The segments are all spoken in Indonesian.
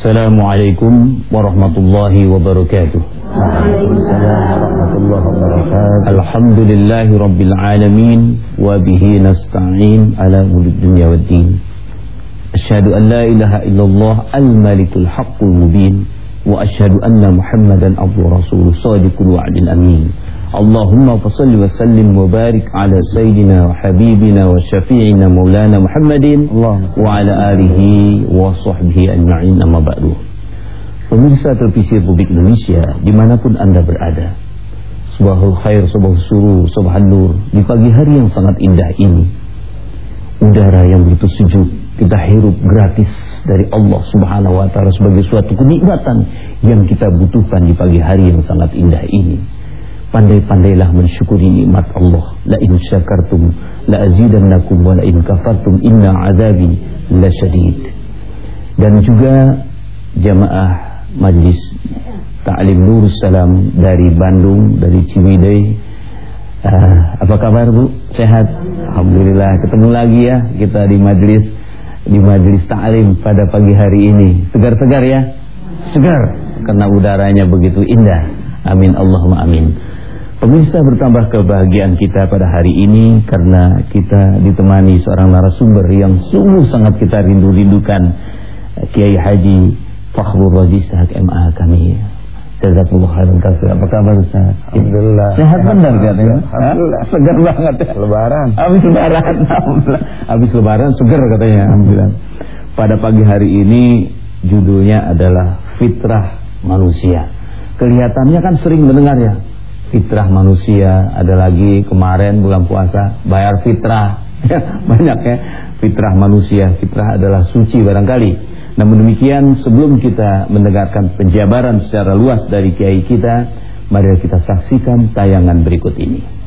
السلام عليكم ورحمة الله وبركاته. الحمد لله رب العالمين وبه نستعين على أول الدنيا والدين. أشهد أن لا إله إلا الله الملك الحق المبين وأشهد أن محمدا أبو رسول صادق الوعد الأمين. Allahumma wa barik ala sayyidina wa syafi'ina maulana Muhammadin wa ala alihi wa sahbihi ajma'in amma ba'du. Pemirsa televisi Republik Indonesia di mana pun anda berada Sebuah khair, sebuah suruh, sebuah nur Di pagi hari yang sangat indah ini Udara yang begitu sejuk Kita hirup gratis dari Allah subhanahu wa ta'ala Sebagai suatu kenikmatan Yang kita butuhkan di pagi hari yang sangat indah ini Pandai-pandailah mensyukuri nikmat Allah La in syakartum La azidannakum Wa la in kafartum Inna azabi la syadid Dan juga jamaah Majlis Ta'lim Nur Salam dari Bandung, dari Ciwidey. Uh, apa kabar Bu? Sehat? Alhamdulillah. Ketemu lagi ya kita di majlis di majlis Ta'lim pada pagi hari ini. Segar-segar ya? Segar karena udaranya begitu indah. Amin Allahumma amin. Pemirsa bertambah kebahagiaan kita pada hari ini karena kita ditemani seorang narasumber yang sungguh sangat kita rindu-rindukan Kiai Haji Fakhrul Razi Sahak MA kami Jazakumullah khairan kasih. Apa kabar Ustaz? Alhamdulillah. Sehat benar katanya. Alhamdulillah. Segar banget ya. Lebaran. Habis lebaran. Habis lebaran segar katanya. Alhamdulillah. Pada pagi hari ini judulnya adalah fitrah manusia. Kelihatannya kan sering mendengar ya. Fitrah manusia, ada lagi kemarin bulan puasa bayar fitrah. Ya, banyak ya. Fitrah manusia, fitrah adalah suci barangkali. Namun demikian sebelum kita mendengarkan penjabaran secara luas dari kiai kita, mari kita saksikan tayangan berikut ini.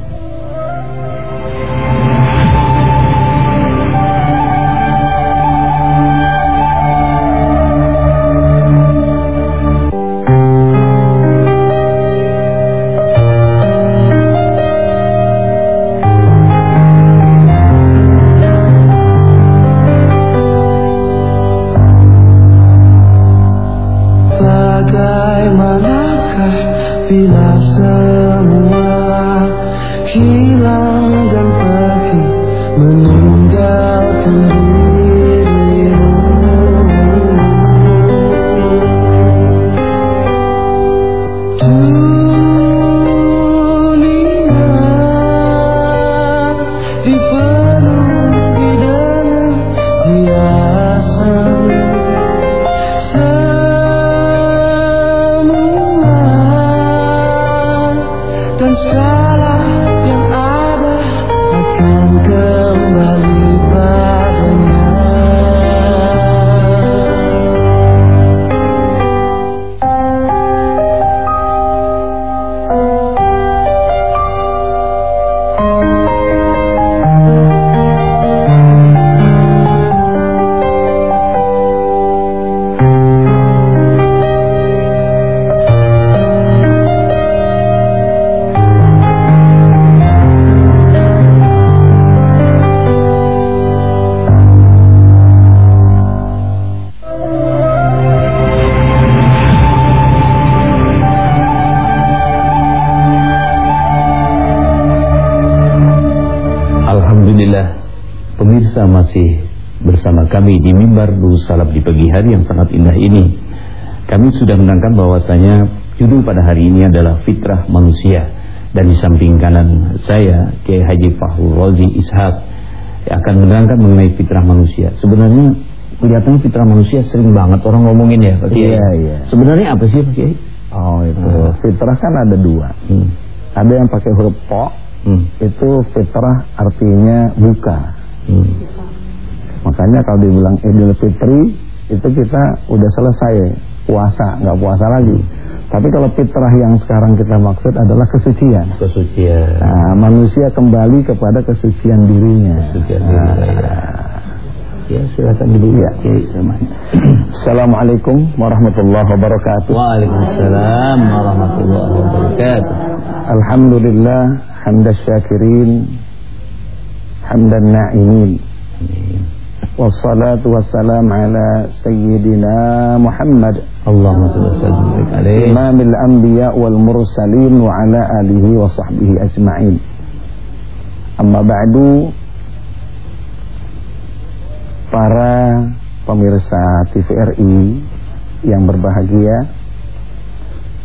Dulu Salab di pagi hari yang sangat indah ini Kami sudah menangkan bahwasanya Judul pada hari ini adalah Fitrah Manusia Dan di samping kanan saya Kiai Haji Fahul Rozi Ishak Akan menerangkan mengenai fitrah manusia Sebenarnya kelihatannya fitrah manusia sering banget orang ngomongin ya Pak Kiai Iya, iya Sebenarnya apa sih Pak Kiai? Oh itu hmm. Fitrah kan ada dua hmm. Ada yang pakai huruf po hmm. Itu fitrah artinya buka. Makanya kalau dibilang Idul Fitri itu kita udah selesai puasa, nggak puasa lagi. Tapi kalau fitrah yang sekarang kita maksud adalah kesucian. Kesucian. Nah, manusia kembali kepada kesucian dirinya. Kesucian nah, ya. ya silakan dulu ya. Assalamualaikum warahmatullahi wabarakatuh. Waalaikumsalam warahmatullahi wabarakatuh. Alhamdulillah hamdas syakirin hamdan na'imin. Amin. والصلاة والسلام على سيدنا محمد اللهم صل وسلم عليه إمام الأنبياء والمرسلين وعلى آله وصحبه أجمعين أما بعد para pemirsa TVRI yang berbahagia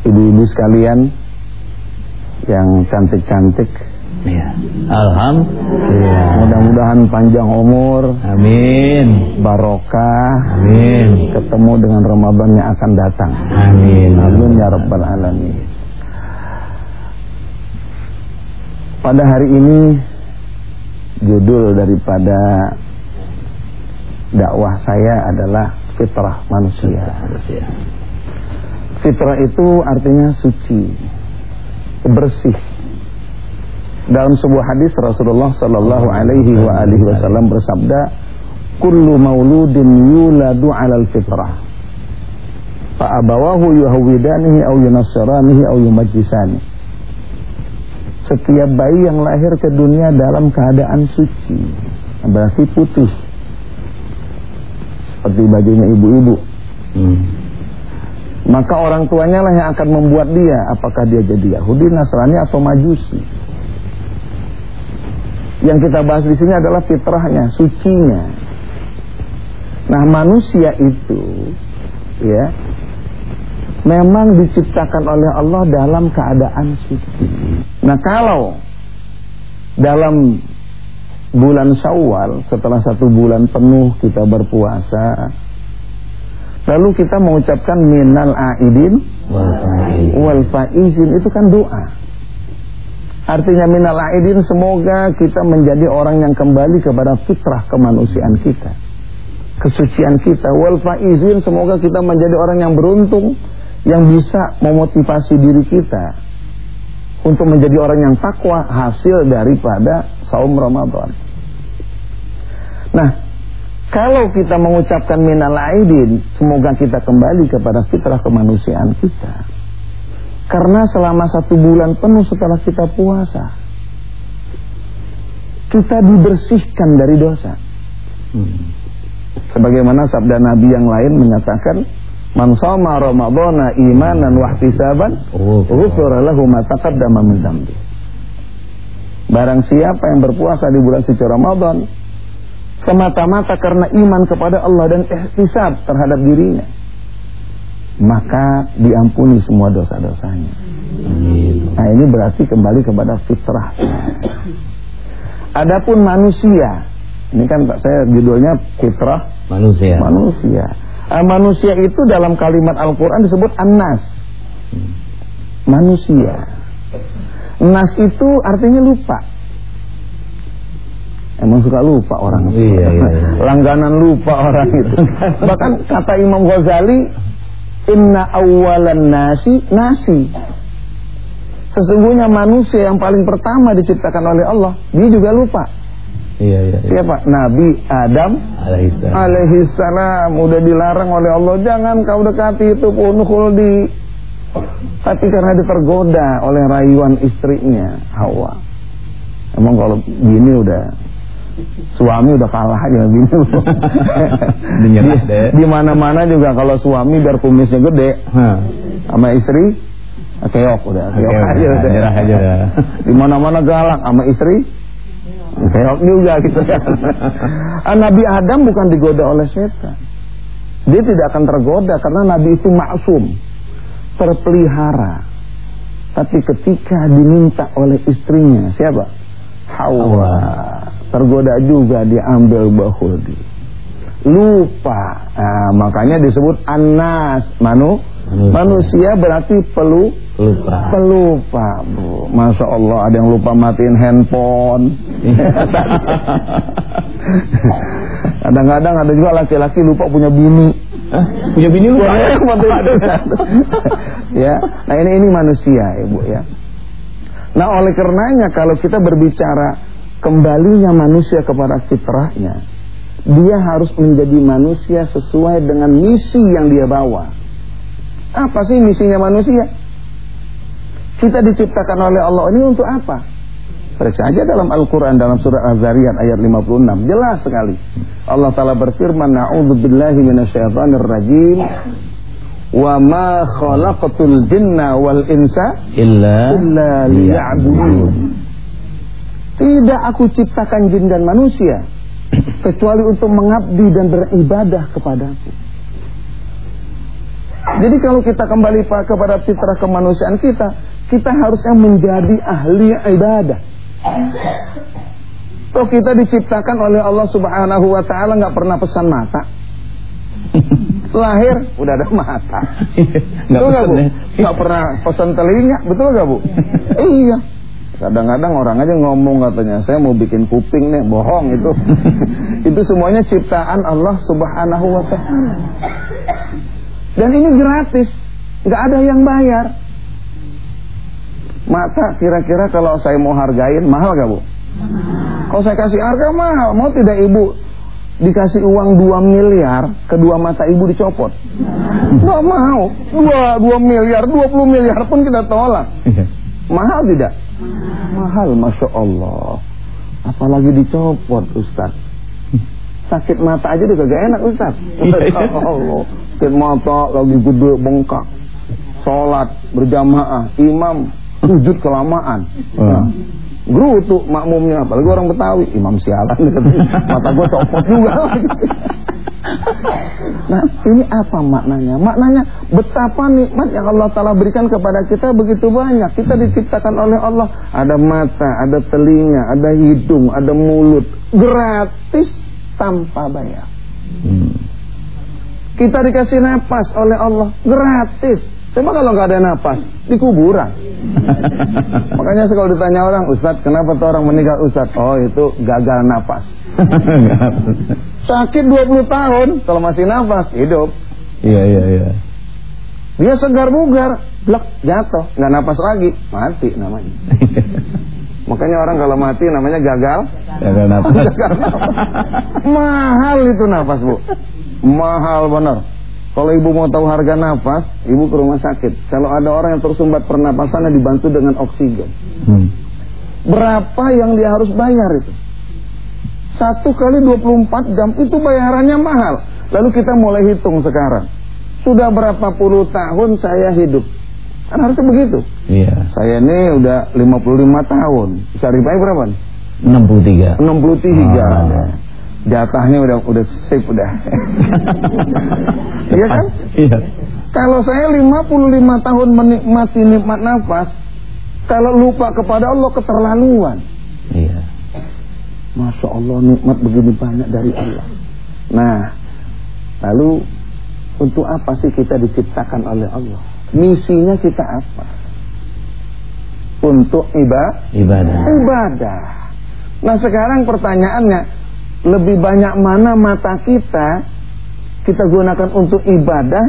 ibu-ibu sekalian yang cantik-cantik Ya. Alhamdulillah. Mudah-mudahan panjang umur. Amin. Barokah. Amin. Ketemu dengan Ramadan yang akan datang. Amin. Amin ya rabbal alamin. Pada hari ini judul daripada dakwah saya adalah fitrah manusia. Fitrah itu artinya suci, bersih dalam sebuah hadis Rasulullah sallallahu alaihi wa alihi wasallam bersabda, "Kullu mauludin yuladu 'alal fitrah." Fa abawahu yuhawidanihi aw yunassiranihi aw yumajjisani. Setiap bayi yang lahir ke dunia dalam keadaan suci, berarti putih. Seperti bajunya ibu-ibu. Hmm. Maka orang tuanya lah yang akan membuat dia apakah dia jadi Yahudi, Nasrani atau Majusi. Yang kita bahas di sini adalah fitrahnya, sucinya. Nah, manusia itu ya memang diciptakan oleh Allah dalam keadaan suci. Nah, kalau dalam bulan Syawal setelah satu bulan penuh kita berpuasa lalu kita mengucapkan minal aidin wal faizin itu kan doa Artinya minal aidin semoga kita menjadi orang yang kembali kepada fitrah kemanusiaan kita. Kesucian kita. Wal faizin semoga kita menjadi orang yang beruntung yang bisa memotivasi diri kita untuk menjadi orang yang takwa hasil daripada saum Ramadan. Nah, kalau kita mengucapkan minal aidin, semoga kita kembali kepada fitrah kemanusiaan kita. Karena selama satu bulan penuh setelah kita puasa Kita dibersihkan dari dosa. Hmm. Sebagaimana sabda Nabi yang lain menyatakan Man sama Ramadana imanan wahtisaban Ghufra lahu ma taqaddama min dambi Barang siapa yang berpuasa di bulan suci Ramadan Semata-mata karena iman kepada Allah dan ihtisab terhadap dirinya maka diampuni semua dosa-dosanya. Nah ini berarti kembali kepada fitrah. Adapun manusia, ini kan saya judulnya fitrah manusia. Manusia. Uh, manusia itu dalam kalimat Al-Quran disebut an-nas. Manusia. Nas itu artinya lupa. Emang suka lupa orang. Iya, iya, iya. Langganan lupa orang itu. Bahkan kata Imam Ghazali Inna awalan nasi nasi. Sesungguhnya manusia yang paling pertama diciptakan oleh Allah, dia juga lupa. Iya, iya, iya. Siapa? Nabi Adam alaihissalam. alaihissalam udah dilarang oleh Allah jangan kau dekati itu pun di tapi karena dia tergoda oleh rayuan istrinya Hawa. Emang kalau gini udah suami udah kalah aja bini di, di mana-mana juga kalau suami biar kumisnya gede sama istri keok udah keok okay, aja udah. nyerah aja di mana-mana galak sama istri keok juga gitu. Kan Nabi Adam bukan digoda oleh setan. Dia tidak akan tergoda karena Nabi itu maksum terpelihara. Tapi ketika diminta oleh istrinya siapa? Hawa tergoda juga diambil bahudi lupa. Nah, makanya disebut anas. Manu manusia, manusia berarti pelu lupa. pelupa bu. Masya Allah ada yang lupa matiin handphone. Kadang-kadang ada juga laki-laki lupa punya bini. Hah? punya bini lupa. Ya. Nah ini ini manusia ibu ya. Nah oleh karenanya kalau kita berbicara kembalinya manusia kepada fitrahnya, dia harus menjadi manusia sesuai dengan misi yang dia bawa. Apa sih misinya manusia? Kita diciptakan oleh Allah ini untuk apa? Periksa aja dalam Al-Quran dalam surah Az-Zariyat ayat 56. Jelas sekali. Allah Ta'ala berfirman, Na'udzubillahi minasyaitonir rajim. Wa ma khalaqatul jinna wal insa illa, illa liya'budun. Tidak aku ciptakan jin dan manusia kecuali untuk mengabdi dan beribadah kepadaku. Jadi kalau kita kembali kepada fitrah kemanusiaan kita, kita harusnya menjadi ahli ibadah. Toh kita diciptakan oleh Allah Subhanahu wa taala nggak pernah pesan mata. Lahir udah ada mata. bu? Ya? Pernah pesan telinga, betul nggak bu? iya. Kadang-kadang orang aja ngomong katanya, saya mau bikin kuping nih, bohong itu. itu semuanya ciptaan Allah Subhanahu wa taala. Dan ini gratis, nggak ada yang bayar. Mata kira-kira kalau saya mau hargain mahal gak bu? Kalau saya kasih harga mahal, mau tidak ibu dikasih uang 2 miliar, kedua mata ibu dicopot? Gak mau, 2, 2 miliar, 20 miliar pun kita tolak. Iya. Mahal tidak? Mahal, Masya Allah. Apalagi dicopot Ustaz. Sakit mata aja udah gak enak Ustaz. Masya Allah. Sakit mata lagi gede bengkak. Sholat berjamaah, imam sujud kelamaan. Nah, gerutu makmumnya, apalagi orang Betawi, imam sialan mata gue copot juga. Nah ini apa maknanya? Maknanya betapa nikmat yang Allah Ta'ala berikan kepada kita begitu banyak. Kita diciptakan oleh Allah. Ada mata, ada telinga, ada hidung, ada mulut. Gratis tanpa bayar. Hmm. Kita dikasih nafas oleh Allah. Gratis Coba kalau nggak ada napas di kuburan. Makanya kalau ditanya orang, Ustadz, kenapa tuh orang meninggal Ustadz? Oh itu gagal napas. Sakit 20 tahun, kalau masih napas hidup. Iya iya iya. Dia segar bugar, blek jatuh, nggak napas lagi, mati namanya. Makanya orang kalau mati namanya gagal. Gagal napas. gagal napas. Mahal itu napas bu, mahal benar. Kalau ibu mau tahu harga nafas, ibu ke rumah sakit. Kalau ada orang yang tersumbat pernapasannya dibantu dengan oksigen. Hmm. Berapa yang dia harus bayar itu? Satu kali 24 jam itu bayarannya mahal. Lalu kita mulai hitung sekarang. Sudah berapa puluh tahun saya hidup? Kan harusnya begitu. Iya. Saya ini udah 55 tahun. Cari bayar berapa? 63. 63. Oh jatahnya udah udah sip udah. Iya kan? Iya. Kalau saya 55 tahun menikmati nikmat nafas, kalau lupa kepada Allah keterlaluan. Iya. Masya Allah nikmat begini banyak dari Allah. Nah, lalu untuk apa sih kita diciptakan oleh Allah? Misinya kita apa? Untuk ibadah. Ibadah. Ibadah. Nah sekarang pertanyaannya, lebih banyak mana mata kita kita gunakan untuk ibadah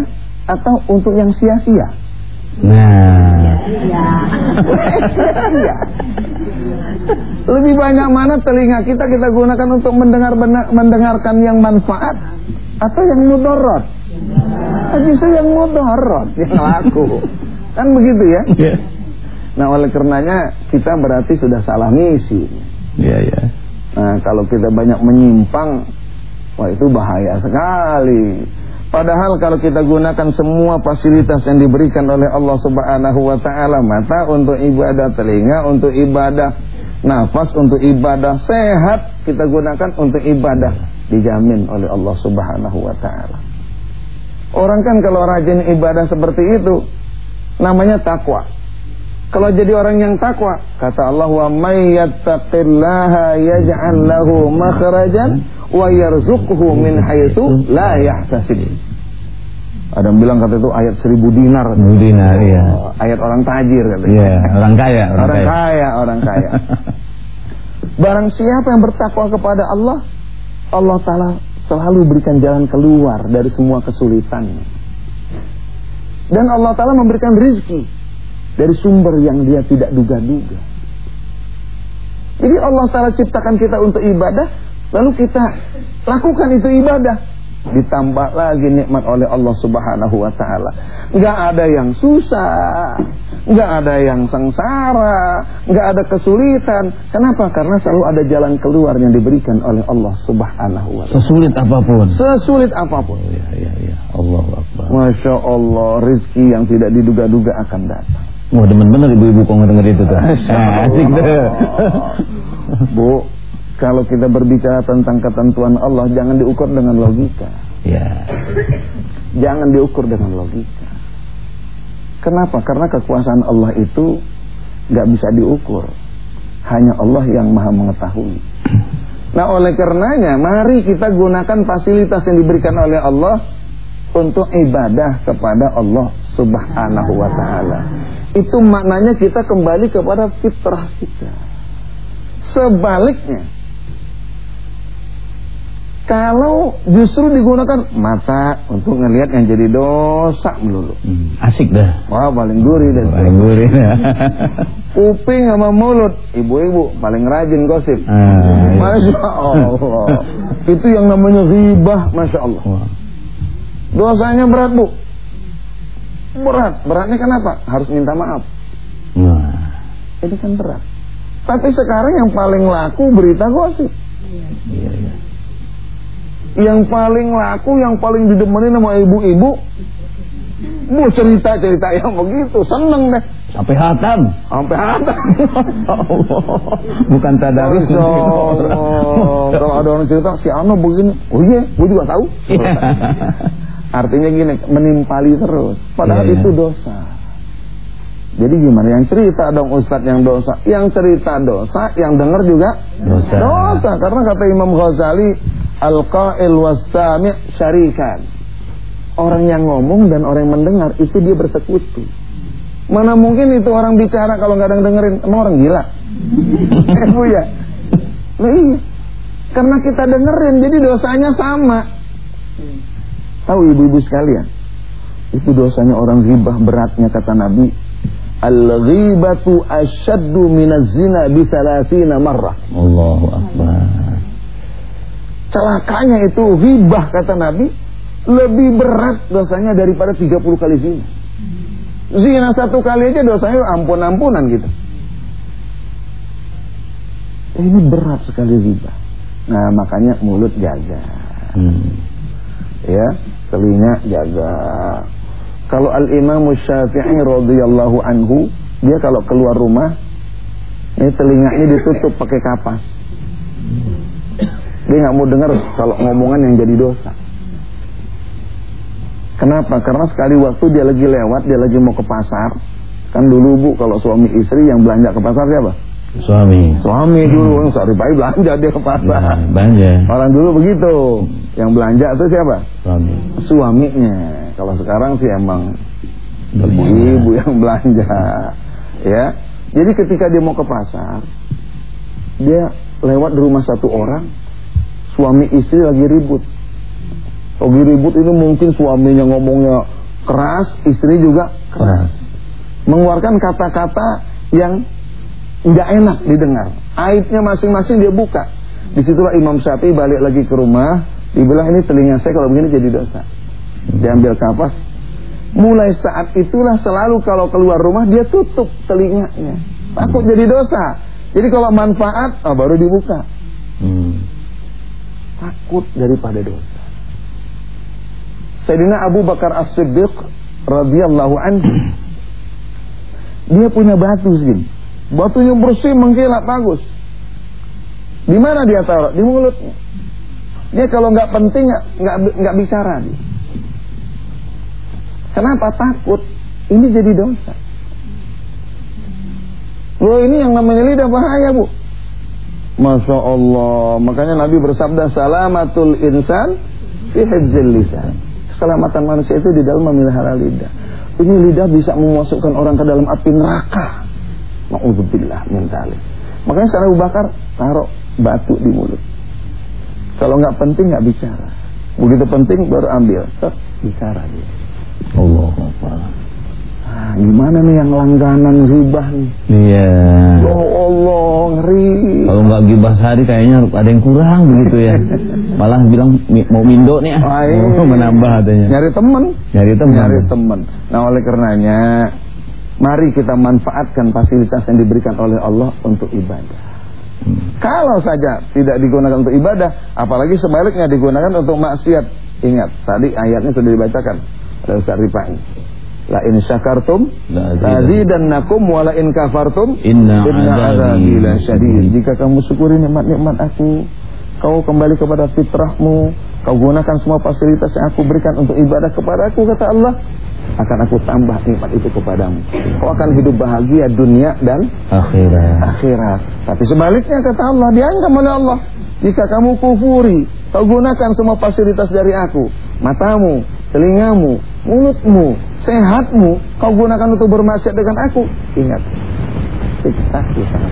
atau untuk yang sia-sia? Nah, sia-sia. Lebih banyak mana telinga kita kita gunakan untuk mendengar mendengarkan yang manfaat atau yang mudarat? Justru yang mudarat yang laku. Kan begitu ya? Iya. Nah, oleh karenanya kita berarti sudah salah misi. Iya, iya. Nah, kalau kita banyak menyimpang, wah itu bahaya sekali. Padahal kalau kita gunakan semua fasilitas yang diberikan oleh Allah Subhanahu wa taala, mata untuk ibadah, telinga untuk ibadah, nafas untuk ibadah, sehat kita gunakan untuk ibadah, dijamin oleh Allah Subhanahu wa taala. Orang kan kalau rajin ibadah seperti itu namanya takwa. Kalau jadi orang yang takwa, kata Allah wa may yattaqillaha yaj'al lahu makhrajan wa yarzuqhu min haitsu la yahtasib. Ada yang bilang kata itu ayat seribu dinar. Seribu dinar, iya. Oh, ayat orang tajir katanya. Iya, orang kaya. Orang, orang kaya. kaya, orang kaya. Barang siapa yang bertakwa kepada Allah, Allah Ta'ala selalu berikan jalan keluar dari semua kesulitan. Dan Allah Ta'ala memberikan rizki dari sumber yang dia tidak duga-duga. Jadi Allah Ta'ala ciptakan kita untuk ibadah, lalu kita lakukan itu ibadah. Ditambah lagi nikmat oleh Allah Subhanahu wa taala. Enggak ada yang susah. nggak ada yang sengsara, nggak ada kesulitan. Kenapa? Karena selalu ada jalan keluar yang diberikan oleh Allah Subhanahu wa taala. Sesulit apa pun. Sesulit apa pun. Oh, ya, ya, ya. Allah Akbar. Masya Allah, rizki yang tidak diduga-duga akan datang. Wah, demen bener ibu-ibu kok denger itu tuh. Asik tuh. Bu, kalau kita berbicara tentang ketentuan Allah, jangan diukur dengan logika. Ya. Jangan diukur dengan logika. Kenapa? Karena kekuasaan Allah itu nggak bisa diukur. Hanya Allah yang maha mengetahui. Nah oleh karenanya mari kita gunakan fasilitas yang diberikan oleh Allah untuk ibadah kepada Allah subhanahu wa ta'ala. Itu maknanya kita kembali kepada fitrah kita. Sebaliknya, kalau justru digunakan mata untuk ngelihat yang jadi dosa melulu. Hmm, asik dah. Wah paling gurih deh. Paling gurih. Kuping sama mulut, ibu-ibu paling rajin gosip. Ah, iya. Masya Allah. Itu yang namanya ribah, masya Allah. Wah. Dosanya berat bu. Berat. Beratnya kenapa? Harus minta maaf. Nah. Ini kan berat. Tapi sekarang yang paling laku berita gosip. Iya, iya. Yang paling laku, yang paling didemenin sama ibu-ibu. Bu cerita-cerita yang begitu, seneng deh. Sampai hatam. Sampai ada. Bukan tadarus. Masya Allah. Kalau ada orang cerita, si Ano begini. Oh iya, gue juga tahu. Artinya gini, menimpali terus. Padahal Iya, iya. itu dosa. Jadi gimana? Yang cerita dong Ustadz yang dosa. Yang cerita dosa, yang dengar juga Dosa. dosa. Karena kata Imam Ghazali, Al-Qail was-sami' syarikan. Orang yang ngomong dan orang yang mendengar itu dia bersekutu. Mana mungkin itu orang bicara kalau nggak ada yang dengerin, emang orang gila? Eh, Bu ya? Nah iya. Karena kita dengerin, jadi dosanya sama. Tahu ibu-ibu sekalian? Itu dosanya orang ribah beratnya kata Nabi. Al-ghibatu asyaddu minaz zina bi thalathina marrah. Allahu Akbar. Celakanya itu ribah kata Nabi lebih berat dosanya daripada 30 kali zina. Zina satu kali aja dosanya ampun-ampunan gitu. Ini berat sekali riba. Nah makanya mulut jaga. Hmm. Ya, telinga jaga. Kalau Al Imam Syafi'i radhiyallahu anhu, dia kalau keluar rumah, ini telinganya ditutup pakai kapas. Dia nggak mau dengar kalau ngomongan yang jadi dosa. Kenapa? Karena sekali waktu dia lagi lewat, dia lagi mau ke pasar. Kan dulu bu, kalau suami istri yang belanja ke pasar siapa? Suami. Suami dulu, sehari pagi belanja dia ke pasar. Nah, belanja. Orang dulu begitu. Yang belanja itu siapa? Suami. Suaminya. Kalau sekarang sih emang Belanja. ibu yang belanja. Ya. Jadi ketika dia mau ke pasar, dia lewat di rumah satu orang, suami istri lagi ribut. Lagi ribut ini mungkin suaminya ngomongnya keras, istri juga keras. Mengeluarkan kata-kata yang nggak enak didengar. Aibnya masing-masing dia buka. Di situlah Imam Syafi'i balik lagi ke rumah, dibilang ini telinga saya kalau begini jadi dosa. Diambil kapas. Mulai saat itulah selalu kalau keluar rumah dia tutup telinganya. Takut jadi dosa. Jadi kalau manfaat, ah, baru dibuka. Hmm. Takut daripada dosa. Sayyidina Abu Bakar As-Siddiq radhiyallahu anhu dia punya batu segini. Batunya bersih mengkilat bagus. Di mana dia taruh? Di mulutnya. Dia kalau nggak penting nggak nggak bicara dia. Kenapa takut? Ini jadi dosa. Loh ini yang namanya lidah bahaya bu. Masya Allah. Makanya Nabi bersabda salamatul insan fi hifzil lisan. Keselamatan manusia itu di dalam memelihara lidah. Ini lidah bisa memasukkan orang ke dalam api neraka. Ma'udzubillah min dzalik. Makanya secara Abu Bakar taruh batu di mulut. Kalau nggak penting nggak bicara. Begitu penting baru ambil. Set, bicara dia. Allah Akbar. Nah, gimana nih yang langganan ribah nih? Iya. Ya Allah, ngeri. Kalau nggak gibah sehari kayaknya ada yang kurang begitu ya. Malah bilang "Mi- mau mindo nih. Oh, menambah katanya. Nyari temen. Nyari teman. Nyari temen. Nah oleh karenanya Mari kita manfaatkan fasilitas yang diberikan oleh Allah untuk ibadah. Hmm. Kalau saja tidak digunakan untuk ibadah, apalagi sebaliknya digunakan untuk maksiat. Ingat, tadi ayatnya sudah dibacakan oleh Ustaz Rifai. La in syakartum lazidannakum wa la in kafartum inna adzabi lasyadid. Jika kamu syukuri nikmat-nikmat aku, kau kembali kepada fitrahmu, kau gunakan semua fasilitas yang aku berikan untuk ibadah kepada aku kata Allah, akan aku tambah nikmat itu kepadamu. Kau akan hidup bahagia dunia dan akhirat. Akhirat. Tapi sebaliknya kata Allah, dianggap oleh Allah, jika kamu kufuri, kau gunakan semua fasilitas dari aku, matamu, telingamu, mulutmu, sehatmu, kau gunakan untuk bermaksiat dengan aku. Ingat, siksa kisah.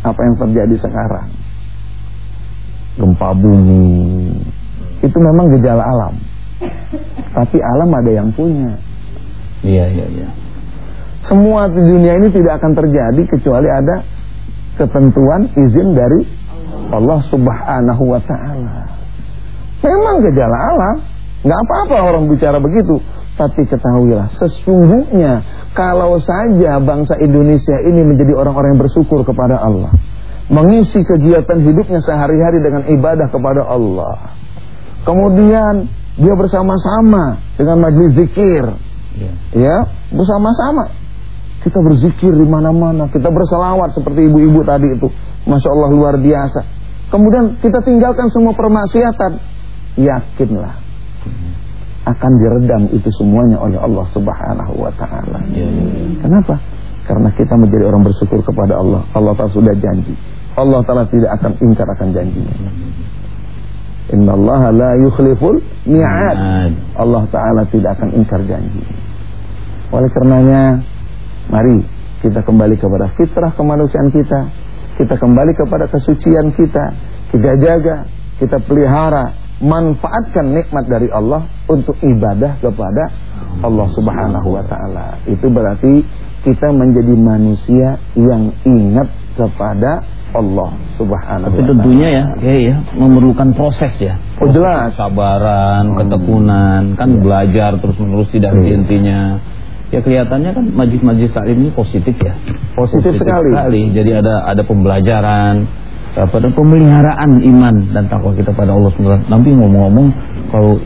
Apa yang terjadi sekarang? Gempa bumi. Itu memang gejala alam. Tapi alam ada yang punya. Iya, iya, iya. Semua di dunia ini tidak akan terjadi kecuali ada ketentuan izin dari Allah Subhanahu wa taala. Memang gejala alam, nggak apa-apa orang bicara begitu, tapi ketahuilah sesungguhnya kalau saja bangsa Indonesia ini menjadi orang-orang yang bersyukur kepada Allah, mengisi kegiatan hidupnya sehari-hari dengan ibadah kepada Allah. Kemudian dia bersama-sama dengan majlis zikir, ya, ya bersama-sama. Kita berzikir di mana-mana, kita berselawat seperti ibu-ibu tadi itu, masya Allah luar biasa. Kemudian kita tinggalkan semua permaksiatan, yakinlah akan diredam itu semuanya oleh Allah Subhanahu Wa Taala. Ya, ya, ya. Kenapa? Karena kita menjadi orang bersyukur kepada Allah. Allah Taala sudah janji. Allah Taala tidak akan ingkar akan janjinya. Inna Allah la yukhliful mi'ad. Allah Ta'ala tidak akan ingkar janji. Oleh karenanya, mari kita kembali kepada fitrah kemanusiaan kita. Kita kembali kepada kesucian kita. Kita jaga, kita pelihara, manfaatkan nikmat dari Allah untuk ibadah kepada Allah Subhanahu wa taala. Itu berarti kita menjadi manusia yang ingat kepada Allah Subhanahu Tapi tentunya ya, ya, ya memerlukan proses ya. Oh jelas. Sabaran, hmm. ketekunan, kan ya. belajar terus-menerus tidak hmm. intinya. Ya kelihatannya kan majlis-majlis saat ini positif ya. Positif, positif sekali. sekali. Jadi ada ada pembelajaran, pada pemeliharaan iman dan takwa kita pada Allah Subhanahu Nanti ngomong-ngomong kalau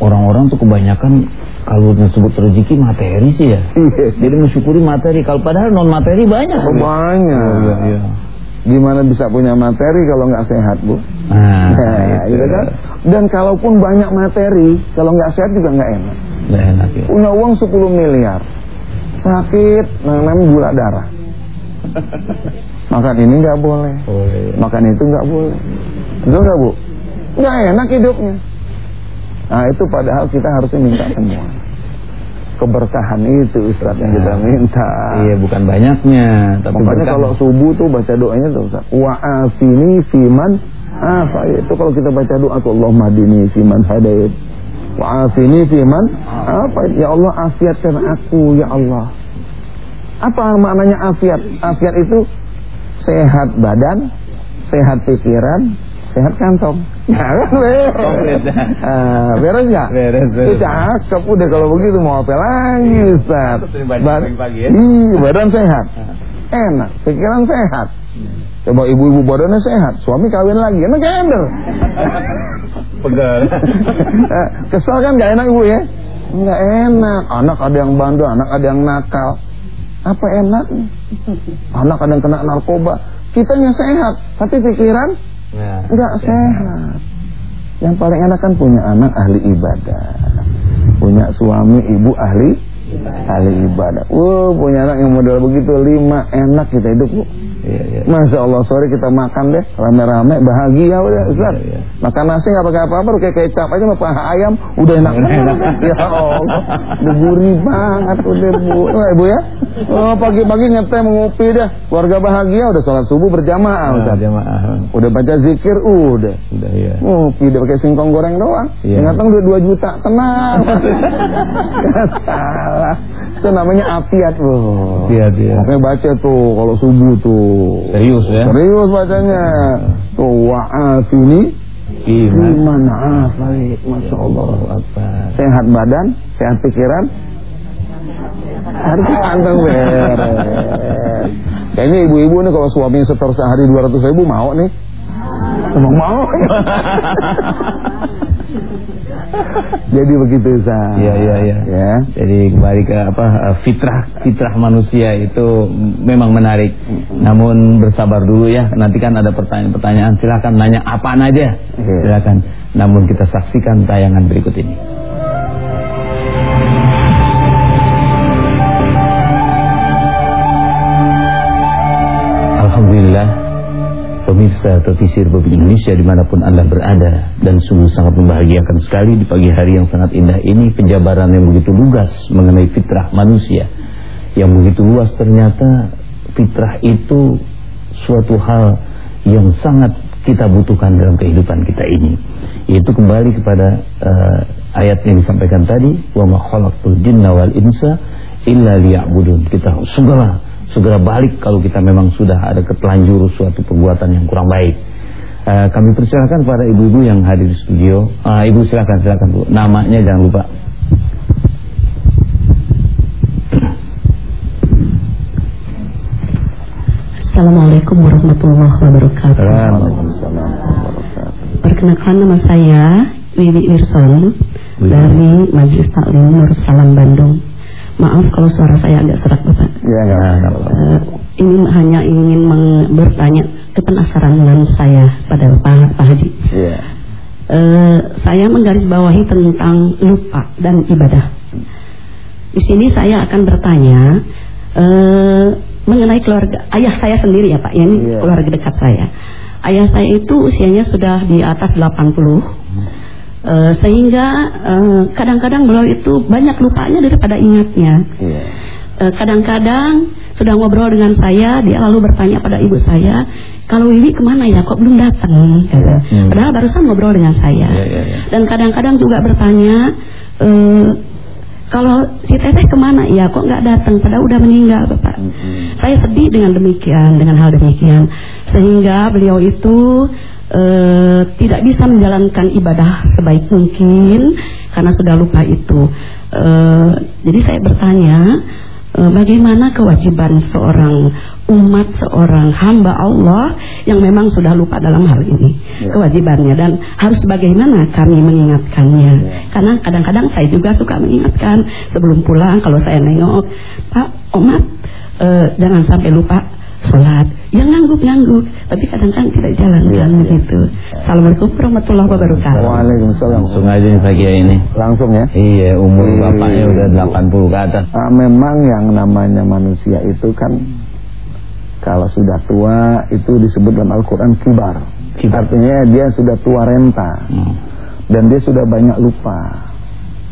orang-orang tuh kebanyakan kalau disebut rezeki materi sih ya. Iya. Jadi mensyukuri materi. Kalau padahal non materi banyak. Oh, banyak. Oh, iya, iya. Gimana bisa punya materi kalau nggak sehat, Bu? Nah, nah gitu kan? Dan kalaupun banyak materi, kalau nggak sehat juga nggak enak. Nggak enak ya. Punya uang 10 miliar, sakit, namanya gula darah. Makan ini nggak boleh, oh, iya. makan itu nggak boleh. Betul nggak bu? Nggak enak hidupnya. Nah itu padahal kita harusnya minta semua keberkahan itu Ustaz yang kita nah. minta. Iya, bukan banyaknya, tapi Makanya kalau subuh tuh baca doanya tuh Ustaz. Wa afini fiman. Itu kalau kita baca doa tuh Allahumma hadini fiman hadait. Wa afini fiman apa? Ya Allah afiatkan aku ya Allah. Apa maknanya afiat? Afiat itu sehat badan, sehat pikiran, sehat kantong. Nah, beres. Uh, beres nggak? Beres. Itu cakep udah kalau begitu mau apa lagi Ustaz? Badan, pagi ya? Iya, badan sehat. Enak, pikiran sehat. Coba ibu-ibu badannya sehat, suami kawin lagi, enak gender. Pegal. Kesel kan gak enak ibu ya? Enggak enak, anak ada yang bandel, anak ada yang nakal. Apa enak? Anak ada yang kena narkoba, kitanya sehat, tapi pikiran ya, nggak ya. sehat. Yang paling enak kan punya anak ahli ibadah, punya suami ibu ahli ahli ibadah. Uh, punya anak yang modal begitu lima enak kita hidup bu. Iya, iya. Masya Allah sore kita makan deh rame-rame bahagia udah Ustaz. Iya, iya. Makan nasi nggak pakai apa-apa kayak kecap aja sama paha ayam udah enak. enak. ya Allah. Gurih banget udah bu. Oh, ibu ya. Oh pagi-pagi ngeteh ngopi deh. Keluarga bahagia udah sholat subuh berjamaah nah, Ustaz. Jamaah. Udah baca zikir udah. Udah iya. Ngopi udah pakai singkong goreng doang. Iya. Yang udah 2 juta tenang. salah. Itu namanya apiat loh. Apiat ya. Makanya baca tuh kalau subuh tuh. Serius ya? Serius bacanya. Tuh wa'afini iman afalik. Masya Allah. Sehat badan, sehat pikiran. Hari kantong beres. Kayaknya ibu-ibu nih kalau suaminya setor sehari 200 ribu mau nih. Emang mau. Jadi begitu Ustaz. Iya iya iya. Ya. Jadi kembali ke apa eh, fitrah fitrah manusia itu memang menarik. Namun bersabar dulu ya. Nanti kan ada pertanyaan-pertanyaan. Silakan nanya apa aja. Iya. Silakan. Namun kita saksikan tayangan berikut ini. Pemirsa televisi Republik Indonesia di mana pun Anda berada. Dan sungguh sangat membahagiakan sekali di pagi hari yang sangat indah ini Penjabaran yang begitu lugas mengenai fitrah manusia. Yang begitu luas ternyata fitrah itu suatu hal yang sangat kita butuhkan dalam kehidupan kita ini. Yaitu kembali kepada uh, ayat yang disampaikan tadi Wa ma khalaqtul jinna wal insa illa liya'budun. Kita segala segera balik kalau kita memang sudah ada ketelanjur suatu perbuatan yang kurang baik. Uh, kami persilakan para ibu-ibu yang hadir di studio. Uh, ibu silakan silakan Bu. Namanya jangan lupa. Assalamualaikum warahmatullahi wabarakatuh. Waalaikumsalam. Perkenalkan nama saya Wiwi Wirson dari Majelis Taklim Nur Salam Bandung. Maaf kalau suara saya agak serak Bapak. Ya enggak apa-apa. Uh, ini hanya ingin bertanya kepenasaran saya pada Pak, Pak Haji. Iya. Eh, saya menggarisbawahi tentang lupa dan ibadah. Di sini saya akan bertanya eh, mengenai keluarga ayah saya sendiri ya Pak, ya, ini Iya. keluarga dekat saya. Ayah saya itu usianya sudah di atas 80. Eh, sehingga eh, kadang-kadang beliau itu banyak lupanya daripada ingatnya. Iya. Eh, kadang-kadang sudah ngobrol dengan saya, dia lalu bertanya pada ibu saya, kalau Wiwi ke mana ya, kok belum datang? Gitu. Hmm. Padahal barusan ngobrol dengan saya. Iya, iya, iya. Dan kadang-kadang juga bertanya, eh, kalau si Teteh ke mana ya, kok nggak datang? Padahal udah meninggal, Bapak. Saya sedih dengan demikian, dengan hal demikian, sehingga beliau itu eh, tidak bisa menjalankan ibadah sebaik mungkin karena sudah lupa itu. Eh, jadi saya bertanya, bagaimana kewajiban seorang umat, seorang hamba Allah yang memang sudah lupa dalam hal ini, Ya. kewajibannya dan harus bagaimana kami mengingatkannya. Karena kadang-kadang saya juga suka mengingatkan sebelum pulang kalau saya nengok, Pak, Omat, eh, jangan sampai lupa sholat. Ya ngangguk-ngangguk, tapi kadang-kadang tidak jalankan Ya, ya. begitu. Assalamualaikum warahmatullahi wabarakatuh. Waalaikumsalam. Langsung aja nih Kiai ini. Langsung ya. Iya, umur Iya. bapaknya udah 80 ke atas. Ah, memang yang namanya manusia itu kan kalau sudah tua itu disebut dalam Al-Quran kibar. Kibar. Artinya dia sudah tua renta Hmm. dan dia sudah banyak lupa.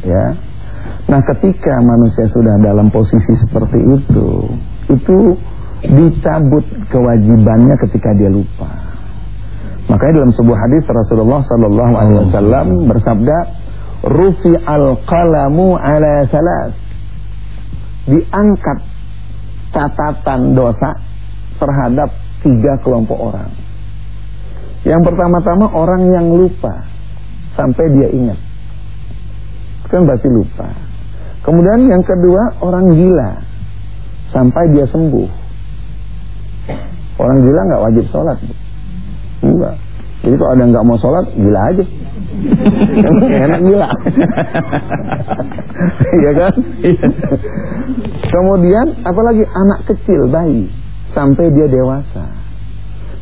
Ya. Nah, ketika manusia sudah dalam posisi seperti itu, itu dicabut kewajibannya ketika dia lupa. Makanya dalam sebuah hadis Rasulullah sallallahu alaihi wasallam bersabda, "Rufi al-qalamu ala salas." Diangkat catatan dosa terhadap tiga kelompok orang. Yang pertama-tama orang yang lupa sampai dia ingat. Kan berarti lupa. Kemudian yang kedua orang gila sampai dia sembuh. Orang gila nggak wajib sholat. Enggak. Jadi kalau ada yang nggak mau sholat, gila aja. Enak gila. Iya kan? Kemudian apalagi anak kecil bayi sampai dia dewasa.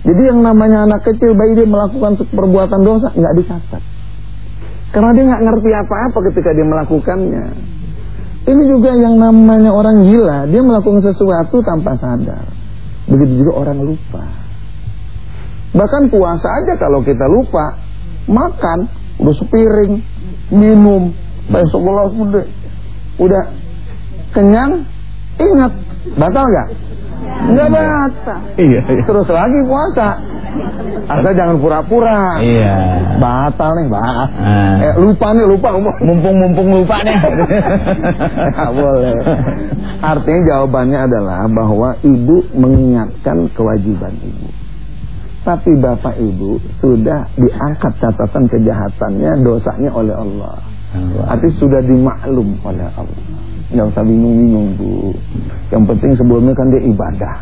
Jadi yang namanya anak kecil bayi dia melakukan perbuatan dosa nggak dicatat. Karena dia nggak ngerti apa-apa ketika dia melakukannya. Ini juga yang namanya orang gila, dia melakukan sesuatu tanpa sadar. Begitu juga orang lupa. Bahkan puasa aja kalau kita lupa, makan udah sepiring, minum, besok sekolah udah udah kenyang, ingat batal nggak? Nggak batal. Iya, iya. Terus lagi puasa. Asal jangan pura-pura. Iya. Batal nih, batal. Ah. Eh, lupa nih, lupa. Mumpung-mumpung lupa nih. Nggak boleh. Artinya jawabannya adalah bahwa ibu mengingatkan kewajiban ibu. Tapi bapak ibu sudah diangkat catatan kejahatannya, dosanya oleh Allah. Artinya sudah dimaklum oleh Allah. Nggak usah bingung-bingung Bu. Yang penting sebelumnya kan dia ibadah.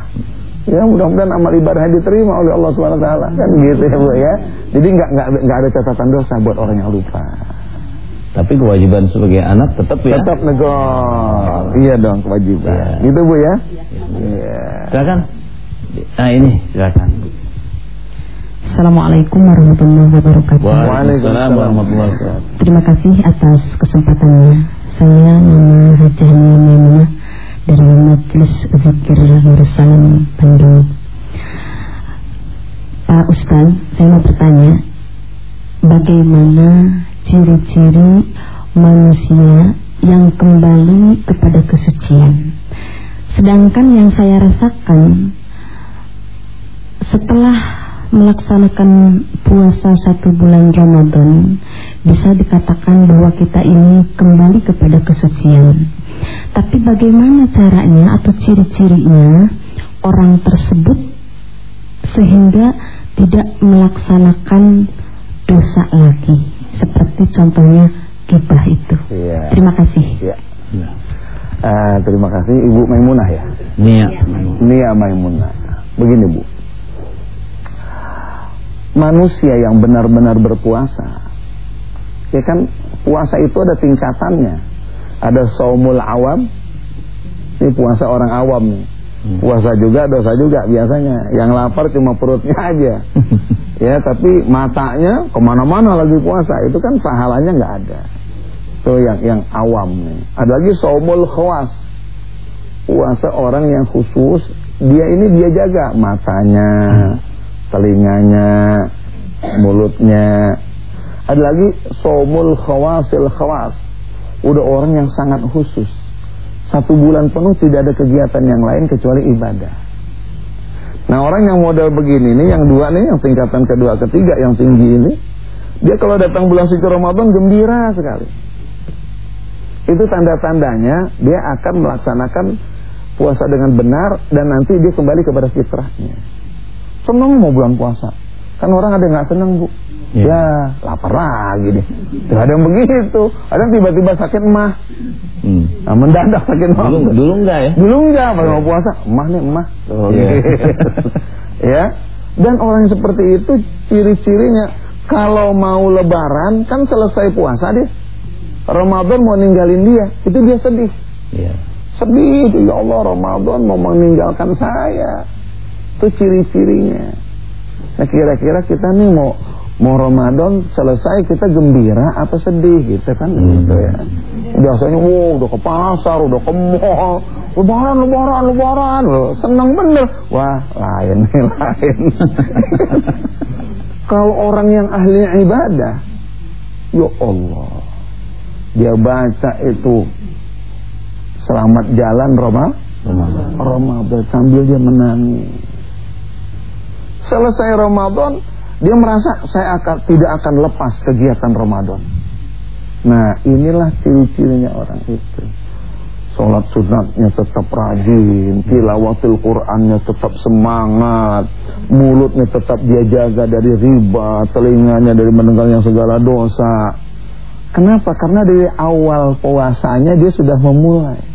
Ya mudah-mudahan amal ibadah diterima oleh Allah SWT kan gitu ya Bu ya. Jadi nggak nggak nggak ada catatan dosa buat orang yang lupa. Tapi kewajiban sebagai anak tetap ya. Tetap negor. Iya dong kewajiban. Ya. Gitu Bu ya. Iya. Silakan. Nah ini silakan. Assalamualaikum warahmatullahi wabarakatuh. Waalaikumsalam warahmatullahi wabarakatuh. Terima kasih atas kesempatannya. Saya nama Hajah Maimunah dari Majelis Zikir Nursalam Bandung. Pak Ustaz, saya mau bertanya, bagaimana ciri-ciri manusia yang kembali kepada kesucian? Sedangkan yang saya rasakan setelah melaksanakan puasa satu bulan Ramadan bisa dikatakan bahwa kita ini kembali kepada kesucian. Tapi bagaimana caranya atau ciri-cirinya orang tersebut sehingga tidak melaksanakan dosa lagi seperti contohnya kita itu. Iya. Terima kasih. Iya. Uh, terima kasih Ibu Maimunah ya. Nia. Nia Maimunah. Begini Bu. Manusia yang benar-benar berpuasa. Ya kan puasa itu ada tingkatannya. Ada saumul awam. Ini puasa orang awam nih. Hmm. Puasa juga dosa juga biasanya. Yang lapar cuma perutnya aja. ya tapi matanya ke mana-mana lagi puasa. Itu kan pahalanya nggak ada. Itu yang yang awam nih. Ada lagi saumul khawas. Puasa orang yang khusus. Dia ini dia jaga matanya, telinganya, mulutnya. Ada lagi saumul khawasil khawas. Udah orang yang sangat khusus satu bulan penuh tidak ada kegiatan yang lain kecuali ibadah. Nah orang yang model begini nih, yang dua nih, yang tingkatan kedua, ketiga, yang tinggi ini, dia kalau datang bulan suci Ramadan gembira sekali. Itu tanda-tandanya dia akan melaksanakan puasa dengan benar dan nanti dia kembali kepada fitrahnya. Senang mau bulan puasa. Kan orang ada nggak senang bu. Ya, ya lapar lagi deh. Tuh, ada yang begitu. Ada yang tiba-tiba sakit emah. Hmm. Nah, mendadak sakit emah. Dulu, dulu enggak ya? Dulu enggak, pas mau puasa. Emah nih emah. Oh, yeah. ya. Dan orang yang seperti itu ciri-cirinya kalau mau lebaran kan selesai puasa dia. Ramadan mau ninggalin dia, itu dia sedih. Yeah. Sedih, ya Allah Ramadan mau meninggalkan saya. Itu ciri-cirinya. Nah kira-kira kita nih mau mau Ramadan selesai kita gembira apa sedih gitu kan? Hmm. gitu ya. Biasanya wow udah ke pasar udah ke mall. Lebaran lebaran lebaran. Loh senang bener. Wah lain nih lain. Kalau orang yang ahli ibadah ya Allah dia baca itu selamat jalan Ramadan. Ramadan sambil dia menangis selesai Ramadan dia merasa saya akan tidak akan lepas kegiatan Ramadan. Nah, inilah ciri-cirinya orang itu. Sholat sunatnya tetap rajin, tilawatil Qur'annya tetap semangat, mulutnya tetap dia jaga dari riba, telinganya dari mendengar yang segala dosa. Kenapa? Karena dari awal puasanya dia sudah memulai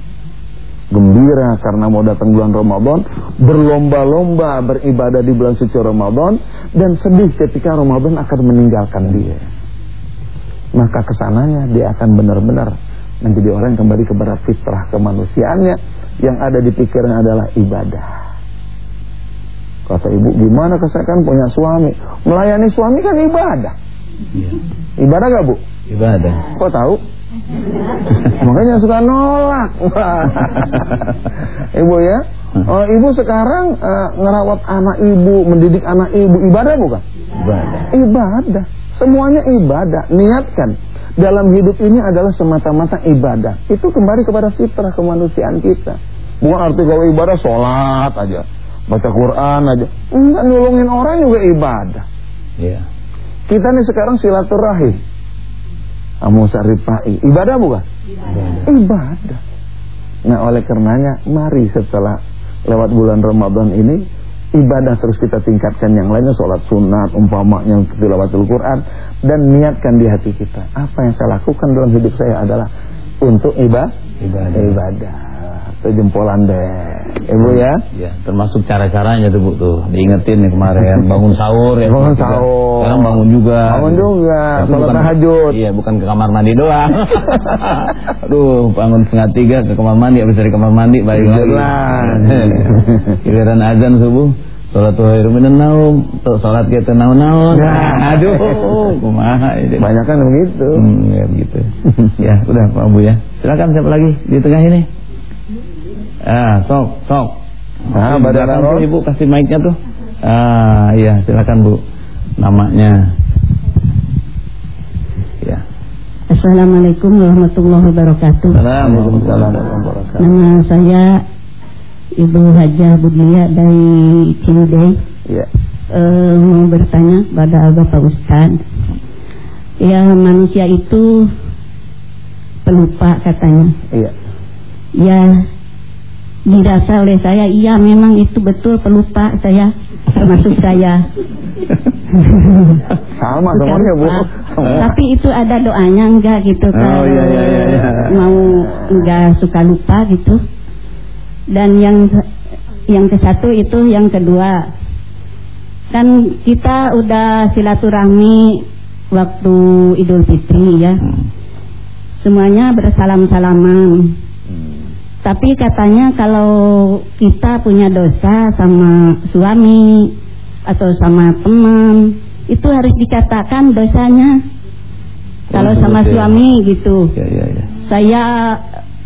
gembira karena mau datang bulan Ramadan, berlomba-lomba beribadah di bulan suci Ramadan dan sedih ketika Ramadan akan meninggalkan dia. Maka ke sananya dia akan benar-benar menjadi orang yang kembali kepada fitrah kemanusiaannya yang ada di pikiran adalah ibadah. Kata ibu, gimana kesakan punya suami? Melayani suami kan ibadah. Iya. Ibadah gak bu? Ibadah. Kok tahu? Makanya suka nolak. ibu ya. Oh, ibu sekarang uh, ngerawat anak ibu, mendidik anak ibu ibadah bukan? Ibadah. Ibadah. Semuanya ibadah. Niatkan dalam hidup ini adalah semata-mata ibadah. Itu kembali kepada fitrah kemanusiaan kita. Bukan arti kalau ibadah sholat aja, baca Quran aja. Enggak nolongin orang juga ibadah. Iya. Kita nih sekarang silaturahim Musa Rifa'i. Ibadah bukan? Ibadah. Ibadah. Nah oleh karenanya mari setelah lewat bulan Ramadan ini ibadah terus kita tingkatkan yang lainnya sholat sunat umpamanya tilawatul Quran dan niatkan di hati kita apa yang saya lakukan dalam hidup saya adalah untuk ibadah ibadah. ibadah. Itu jempolan deh. Ibu ya. Ya, termasuk cara-caranya tuh Bu tuh. Diingetin nih kemarin bangun sahur ya. Bangun sahur. Sekarang bangun juga. Bangun juga, sholat tahajud. Iya, bukan ke kamar mandi doang. Aduh, bangun setengah tiga ke kamar mandi, habis dari kamar mandi balik lagi. Giliran azan subuh, sholat tuhairu minan naum, tuh sholat kita naon-naon. Nah. Aduh, kumaha ini. Banyak kan begitu. Hmm, ya begitu. ya, udah Pak Bu ya. Silakan siapa lagi di tengah ini? Ah, sok, sok. Ah, Di Badara Ros. Ibu kasih mic-nya tuh. Ah, iya, silakan Bu. Namanya. Ya. Assalamualaikum warahmatullahi wabarakatuh. Waalaikumsalam warahmatullahi wabarakatuh. Nama saya Ibu Hajah Budia dari Ciwidey. Iya. Eh, mau bertanya pada Bapak Ustad. Ya manusia itu pelupa katanya. Iya. Ya dirasa oleh saya iya memang itu betul pelupa saya termasuk saya. Sama semuanya Bu. Tapi itu ada doanya enggak gitu Oh, kalau iya, iya, iya, iya. mau enggak suka lupa gitu. Dan yang yang ke satu itu yang kedua kan kita udah silaturahmi waktu Idul Fitri ya. Semuanya bersalam-salaman. Tapi katanya kalau kita punya dosa sama suami atau sama teman, itu harus dikatakan dosanya. Kalau sama suami gitu. Ya, ya, ya. Saya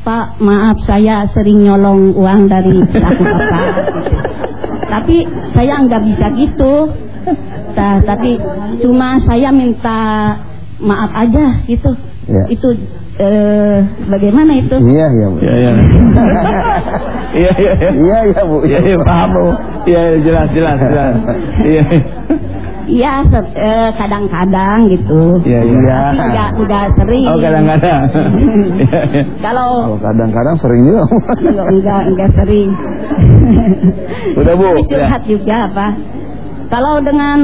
Pak, maaf saya sering nyolong uang dari aku Bapak. Tapi saya nggak bisa gitu. Nah, tapi cuma saya minta maaf aja gitu. Ya. Itu eh, bagaimana itu? Iya, iya Bu. Ya, ya. Iya, iya, iya. Iya, iya Bu. Iya, iya, paham Bu. Iya, iya, jelas, jelas, jelas. Iya. Iya, se- eh, kadang-kadang gitu. Iya, iya. Tapi nggak nggak sering. Oh, kadang-kadang. Iya, iya. Kalau Kalau kadang-kadang sering juga. Enggak enggak, enggak sering. Udah, Bu. Curhat juga apa? Kalau dengan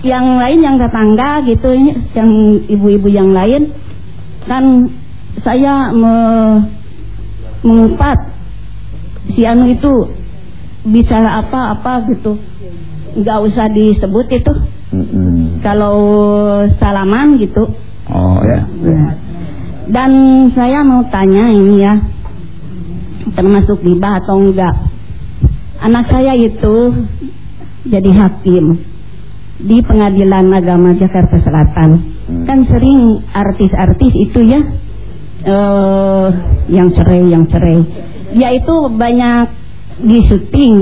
yang lain yang tetangga gitu, yang ibu-ibu yang lain, kan saya me- mengupat si anu itu bicara apa-apa gitu, nggak usah disebut itu. Mm-mm. Kalau salaman gitu, Oh, ya. Ya. Dan saya mau tanya ini ya, termasuk gibah atau enggak? Anak saya itu jadi hakim di Pengadilan Agama Jakarta Selatan. Hmm. Kan sering artis-artis itu ya, eh, yang cerai, yang cerai. Dia itu banyak di syuting,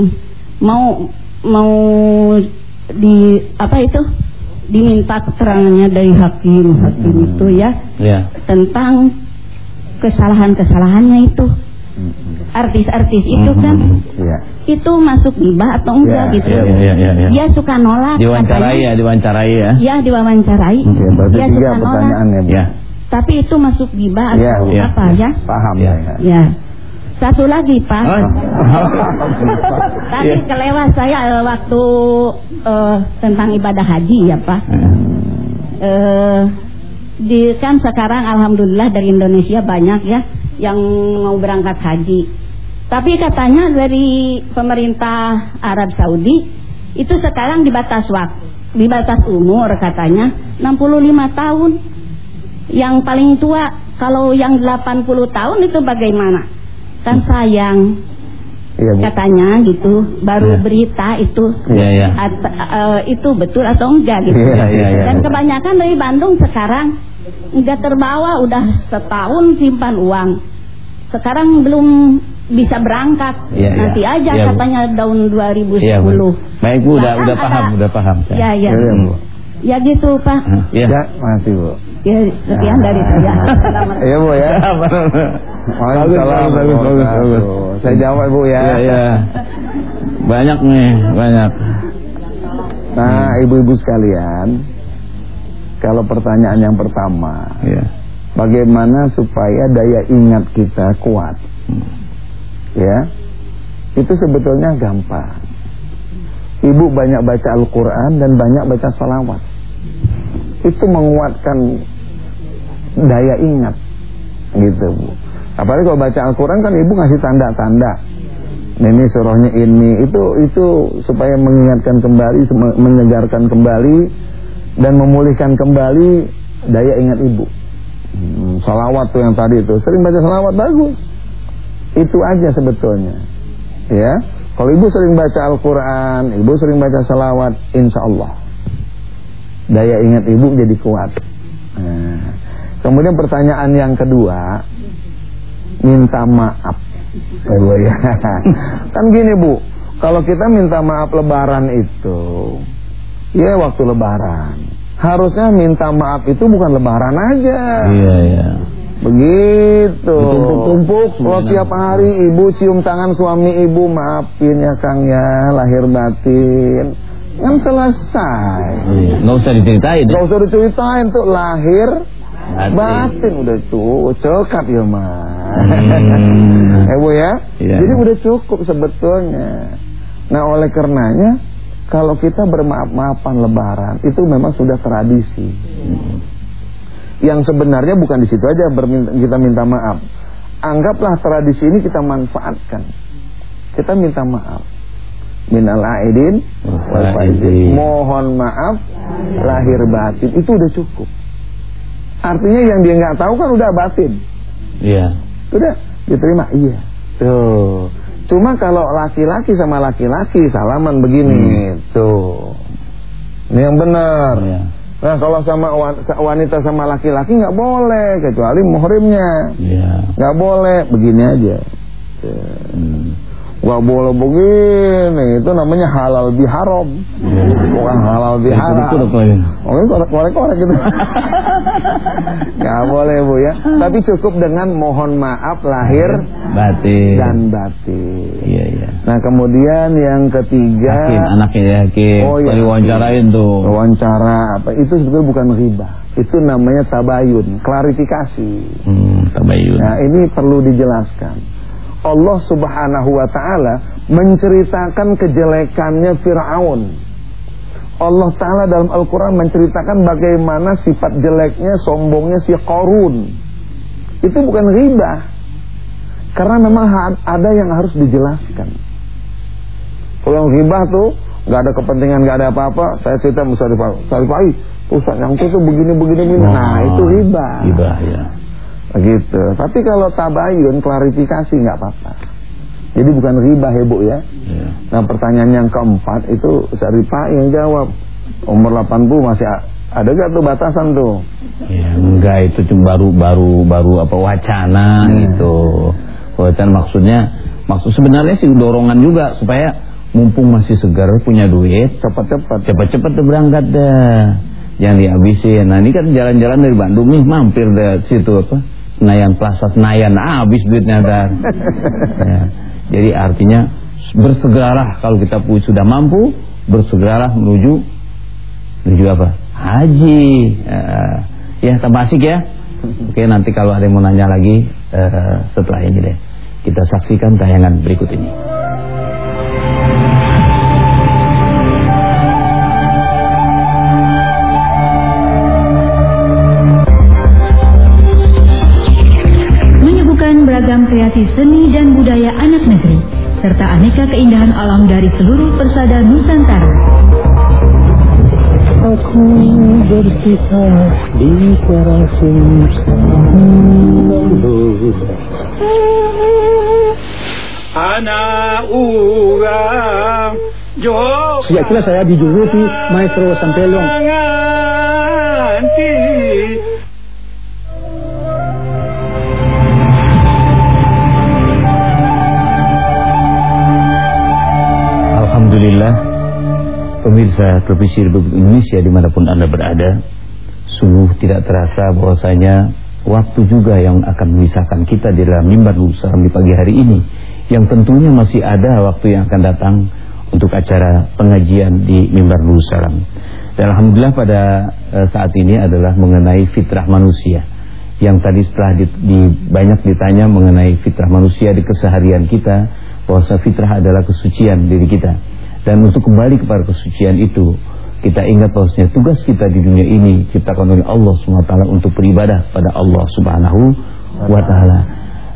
mau mau di apa itu diminta keterangannya dari hakim hakim Hmm. itu ya Ya. tentang kesalahan-kesalahannya itu Mm-mm. Artis-artis itu kan Iya. itu masuk gibah atau enggak Ya, gitu Iya, iya, iya, iya. dia suka nolak Diwawancarai ya, diwawancarai ya. ya diwawancarai berarti dia suka nolak Bu. Ya. tapi itu masuk gibah Iya, atau iya, apa iya. ya Paham Iya. ya. ya satu lagi pak Oh. tadi Iya. kelewat saya eh, waktu eh, tentang ibadah haji ya pak eh di kan sekarang alhamdulillah dari Indonesia banyak ya yang mau berangkat haji. Tapi katanya dari pemerintah Arab Saudi itu sekarang dibatas waktu, dibatas umur katanya 65 tahun. Yang paling tua kalau yang 80 tahun itu bagaimana? Kan sayang Iya Bu. katanya gitu. Baru Ya. berita itu Iya, iya. At- eh, itu betul atau enggak gitu. Iya, iya, iya. Dan kebanyakan dari Bandung sekarang enggak terbawa udah setahun simpan uang. Sekarang belum bisa berangkat. Iya, iya. Nanti aja Iya, Bu. katanya tahun 2010. Iya, Bu. Baik, Bu, udah Bahkan udah paham, ada- udah paham saya. Ya, ya. Iya, Bu. Ya gitu, Pak. Iya. Ya, masih Bu. Ya, sekian dari saya. Iya Bu ya. Bagus, bagus, bagus, bagus. Saya jawab Bu ya. Iya, iya. Banyak nih, banyak. Nah, ibu-ibu sekalian, kalau pertanyaan yang pertama, Iya. bagaimana supaya daya ingat kita kuat? Ya, itu sebetulnya gampang. Ibu banyak baca Al-Quran dan banyak baca salawat. Itu menguatkan daya ingat, gitu bu. Apalagi kalau baca Al-Quran kan ibu ngasih tanda-tanda. Ini surahnya ini itu itu supaya mengingatkan kembali, menyegarkan kembali dan memulihkan kembali daya ingat ibu. Hmm, salawat tuh yang tadi itu sering baca salawat bagus. Itu aja sebetulnya. Ya, kalau ibu sering baca Al-Quran, ibu sering baca salawat, insya Allah daya ingat ibu jadi kuat. Nah, kemudian pertanyaan yang kedua, minta maaf. Ya. kan gini bu, kalau kita minta maaf lebaran itu, ya waktu lebaran. Harusnya minta maaf itu bukan lebaran aja. Iya, iya. Begitu. Tumpuk-tumpuk. Kalau tiap hari ibu cium tangan suami ibu, maafin ya Kang ya, lahir batin. Kan selesai. Iya. Nggak usah diceritain. Nggak usah diceritain tuh lahir batin, batin udah tuh cekap ya mas. Hmm. eh bu ya. Iya. Jadi udah cukup sebetulnya. Nah oleh karenanya kalau kita bermaaf-maafan lebaran itu memang sudah tradisi. Hmm. Yang sebenarnya bukan di situ aja kita minta maaf. Anggaplah tradisi ini kita manfaatkan. Kita minta maaf minal aidin Mohon maaf lahir batin itu udah cukup. Artinya yang dia nggak tahu kan udah batin. Iya. Udah diterima iya. Tuh. Cuma kalau laki-laki sama laki-laki salaman begini, hmm. tuh. Ini yang benar. Iya. Nah kalau sama wanita sama laki-laki nggak boleh kecuali muhrimnya. Iya. Nggak boleh begini aja. Hmm. Gak boleh begini. Itu namanya halal biharam. Bukan halal biharam. Mungkin korek-korek gitu. Gak boleh bu ya. Tapi cukup dengan mohon maaf lahir Batin. Dan batin. Iya iya. Nah kemudian yang ketiga. Hakim, anaknya yakin Oh iya. Wawancarain tuh. Wawancara apa? Itu sebetulnya bukan riba. Itu namanya tabayun Klarifikasi. Hmm, Tabayun. Nah ini perlu dijelaskan Allah Subhanahu wa taala menceritakan kejelekannya Firaun. Allah taala dalam Al-Qur'an menceritakan bagaimana sifat jeleknya, sombongnya si Qarun. Itu bukan riba. Karena memang ada yang harus dijelaskan. Kalau yang riba tuh nggak ada kepentingan, nggak ada apa-apa, saya cerita Musa Sarifai, Ustaz yang itu begini begini begini. Nah, itu riba. Riba ya. Begitu. Tapi kalau tabayun klarifikasi nggak apa-apa. Jadi bukan riba ya Bu ya. ya. Nah pertanyaan yang keempat itu Pak yang jawab. Umur 80 masih ada gak tuh batasan tuh? Ya enggak itu cuma baru baru baru apa wacana ya. gitu. Wacana maksudnya maksud sebenarnya sih dorongan juga supaya mumpung masih segar punya duit cepat-cepat cepat-cepat berangkat dah. Jangan dihabisin. Nah ini kan jalan-jalan dari Bandung nih mampir deh situ apa? Senayan Plaza Senayan habis duitnya dan ya. jadi artinya bersegeralah kalau kita sudah mampu bersegeralah menuju menuju apa? Haji. Uh, ya tambah asik ya. Oke nanti kalau ada yang mau nanya lagi uh, setelah ini deh kita saksikan tayangan berikut ini kreasi seni dan budaya anak negeri, serta aneka keindahan alam dari seluruh persada Nusantara. Aku berkisah di serasum Anak urang Sejak kira saya dijuluki Maestro Sampelong. Alhamdulillah Pemirsa televisi Republik Indonesia di mana pun Anda berada Sungguh tidak terasa bahwasanya Waktu juga yang akan memisahkan kita di dalam mimbar Salam di pagi hari ini. Yang tentunya masih ada waktu yang akan datang Untuk acara pengajian di mimbar Salam. Dan Alhamdulillah pada uh, saat ini adalah mengenai fitrah manusia. Yang tadi setelah di, di, banyak ditanya mengenai fitrah manusia di keseharian kita Bahwa fitrah adalah kesucian diri kita dan untuk kembali kepada kesucian itu Kita ingat bahwasanya tugas kita di dunia ini Ciptakan oleh Allah SWT untuk beribadah pada Allah Subhanahu wa ta'ala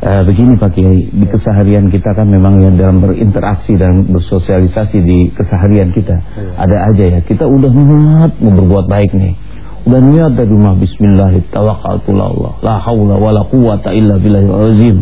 Uh, begini Pak Kiai, di keseharian kita kan memang yang dalam berinteraksi dan bersosialisasi di keseharian kita ya. ada aja ya. Kita udah niat mau berbuat baik nih. Udah niat dari rumah bismillah tawakkaltu Allah. La haula wala quwata illa billahil azim.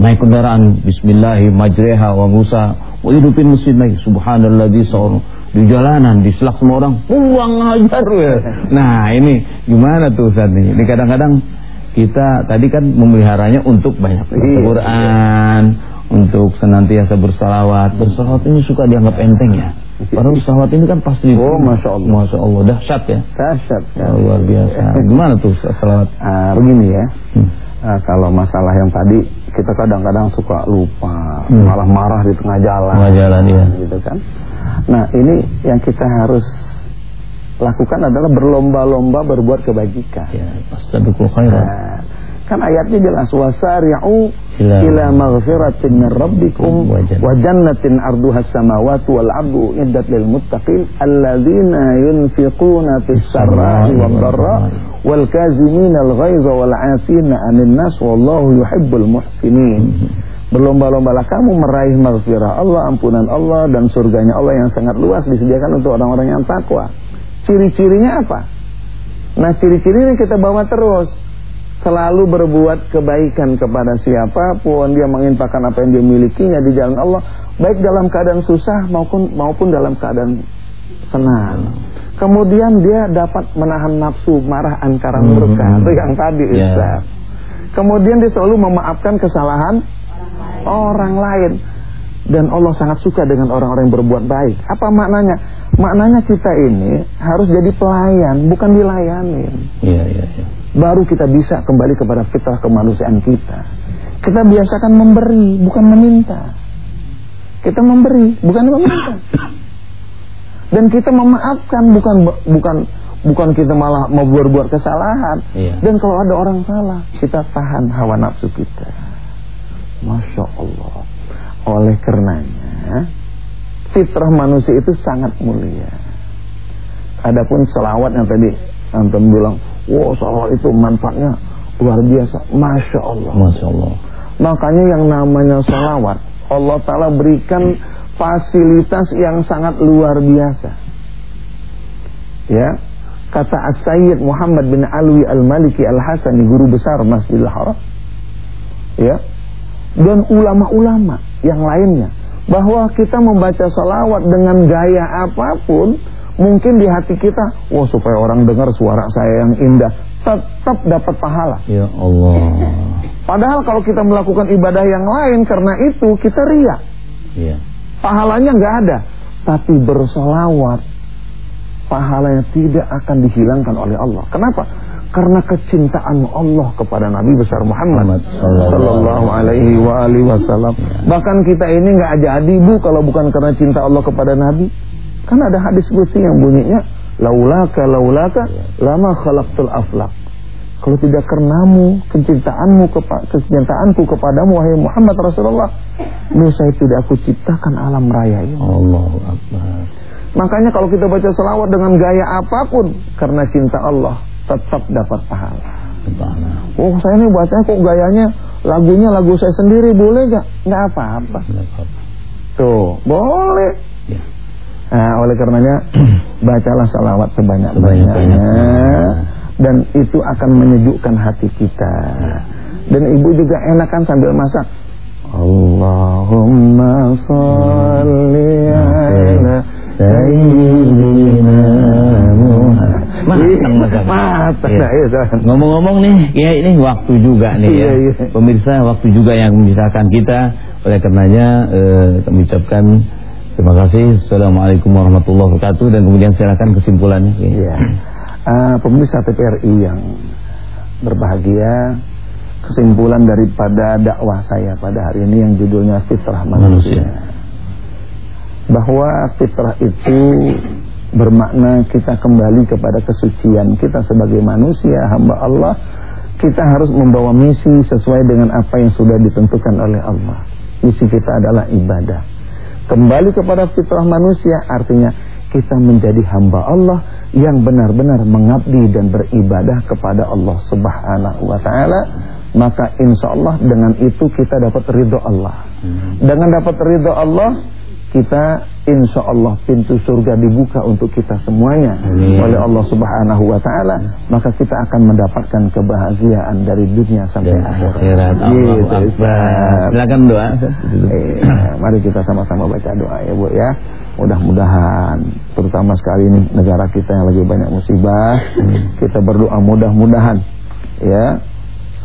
Naik kendaraan bismillah majreha wa musa wa hidupin muslimai subhanalladzi sawar di jalanan di selak semua orang buang ajar ya. Nah, ini gimana tuh Ustaz nih? Ini kadang-kadang kita tadi kan memeliharanya untuk banyak baca iya. Quran, untuk senantiasa bersalawat. Bersalawat ini suka dianggap enteng ya. Padahal bersalawat ini kan pasti Oh, masya Allah, masya Allah, dahsyat ya. Dahsyat Oh, luar biasa. Gimana tuh salawat? Ah, begini ya. Hmm. Ah, kalau masalah yang tadi kita kadang-kadang suka lupa, hmm. malah marah di tengah jalan. Tengah jalan ya. Gitu kan. Nah, ini yang kita harus lakukan adalah berlomba-lomba berbuat kebajikan. Ya, khairan. Nah, kan ayatnya jelas wasari'u ila, maghfiratin min rabbikum wa jannatin arduha samawati wal 'ardu iddat lil muttaqin alladzina yunfiquna fis sarra'i wad dharra wal kazimina al ghaiza wal 'afina 'anil nas wallahu yuhibbul muhsinin. Berlomba-lombalah kamu meraih maghfirah Allah, ampunan Allah dan surganya Allah yang sangat luas disediakan untuk orang-orang yang takwa. Ciri-cirinya apa? Nah ciri-cirinya kita bawa terus Selalu berbuat kebaikan kepada siapa pun Dia menginfakkan apa yang dia milikinya di jalan Allah Baik dalam keadaan susah maupun maupun dalam keadaan senang Kemudian dia dapat menahan nafsu marah angkara hmm. murka hmm. Itu yang tadi yeah. Ustaz Kemudian dia selalu memaafkan kesalahan orang lain Dan Allah sangat suka dengan orang-orang yang berbuat baik Apa maknanya? Maknanya kita ini harus jadi pelayan, bukan dilayani. Iya, iya, iya. Baru kita bisa kembali kepada fitrah kemanusiaan kita. Kita biasakan memberi, bukan meminta. Kita memberi, bukan meminta. Dan kita memaafkan, bukan bukan bukan kita malah mau berbuat kesalahan. Iya. Dan kalau ada orang salah, kita tahan hawa nafsu kita. Masya Allah. Oleh karenanya, fitrah manusia itu sangat mulia. Adapun selawat yang tadi antum bilang, wow selawat itu manfaatnya luar biasa, masya Allah. Masya Allah. Makanya yang namanya selawat, Allah Taala berikan fasilitas yang sangat luar biasa. Ya, kata As-Sayyid Muhammad bin Alwi Al-Maliki Al-Hasani guru besar Masjidil Haram. Ya. Dan ulama-ulama yang lainnya bahwa kita membaca salawat dengan gaya apa pun mungkin di hati kita wah supaya orang dengar suara saya yang indah tetap dapat pahala. Ya Allah. Padahal kalau kita melakukan ibadah yang lain karena itu kita riak. Ya. pahalanya nggak ada. Tapi bersolawat pahalanya tidak akan dihilangkan oleh Allah. Kenapa karena kecintaan Allah kepada Nabi besar Muhammad sallallahu alaihi wa alihi wasallam. Bahkan kita ini nggak jadi Bu kalau bukan karena cinta Allah kepada Nabi. Kan ada hadis qudsi yang bunyinya laulaka laulaka lama khalaqtul aflaq. Kalau tidak karenamu, kecintaanmu kepada kecintaanku kepadamu wahai Muhammad Rasulullah, saya tidak aku ciptakan alam raya ini. Allahu Akbar. Makanya kalau kita baca selawat dengan gaya apa pun karena cinta Allah, tetap dapat pahala. Oh saya ini bacanya kok gayanya lagunya lagu saya sendiri boleh gak? Nggak apa-apa. Tuh boleh. Ya. Nah oleh karenanya bacalah salawat sebanyak-banyaknya dan itu akan menyejukkan hati kita. Ya. Dan ibu juga enakan sambil masak. Allahumma salli ala Sayyidina Muhammad Matang Matang ya. iya, Ngomong-ngomong nih Ya ini waktu juga nih ya. Iya, iya. Pemirsa waktu juga yang memisahkan kita. Oleh karenanya eh, Kami ucapkan Terima kasih. Assalamualaikum warahmatullahi wabarakatuh. Dan kemudian silakan kesimpulannya. Iya. Uh, Pemirsa TPRI yang Berbahagia Kesimpulan daripada dakwah saya pada hari ini Yang judulnya Fitrah Manusia, manusia. Bahwa fitrah itu bermakna kita kembali kepada kesucian kita sebagai manusia hamba Allah kita harus membawa misi sesuai dengan apa yang sudah ditentukan oleh Allah misi kita adalah ibadah kembali kepada fitrah manusia artinya kita menjadi hamba Allah yang benar-benar mengabdi dan beribadah kepada Allah Subhanahu wa taala maka insya Allah dengan itu kita dapat ridho Allah. Hmm. Dengan dapat ridho Allah, kita insya Allah pintu surga dibuka untuk kita semuanya Amin. oleh Allah Subhanahu Wa Taala. Maka kita akan mendapatkan kebahagiaan dari dunia sampai Dan akhirat. Gitu, Silakan doa. Eh, mari kita sama-sama baca doa ya Bu ya. Mudah-mudahan terutama sekali ini negara kita yang lagi banyak musibah, kita berdoa mudah-mudahan ya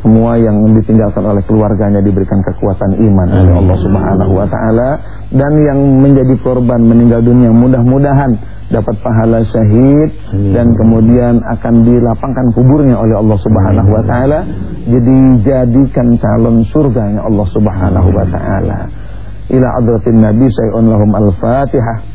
semua yang ditinggalkan oleh keluarganya diberikan kekuatan iman oleh Allah Subhanahu wa taala dan yang menjadi korban meninggal dunia mudah-mudahan dapat pahala syahid dan kemudian akan dilapangkan kuburnya oleh Allah Subhanahu wa taala jadi jadikan calon surganya Allah Subhanahu wa taala. Ila adratin nabi sayyidun lahum al-fatihah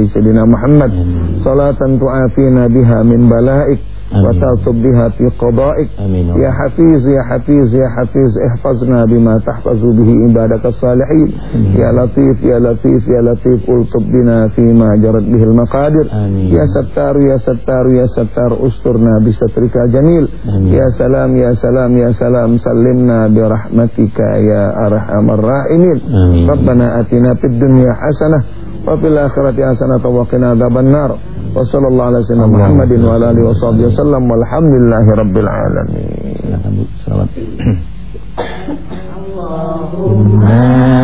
ali sayyidina Muhammad. Salatan tu'afina biha min balaik wa tasub biha fi qadaik. Ya, ya hafiz ya hafiz ya hafiz ihfazna bima tahfazu bihi ibadaka salihin ya latif ya latif ya latif ultubbina fi ma jarat bihi al maqadir ya sattar ya sattar ya sattar usturna bi satrika jamil. Ya salam ya salam ya salam sallimna bi rahmatika ya arhamar rahimin. Rabbana atina fid dunya hasanah wa fil akhirati hasanatan wa qina adzabannar. Wa sallallahu ala sayyidina Muhammadin wa ala alihi washabbihi wasallam walhamdulillahi rabbil alamin. Allahumma nah.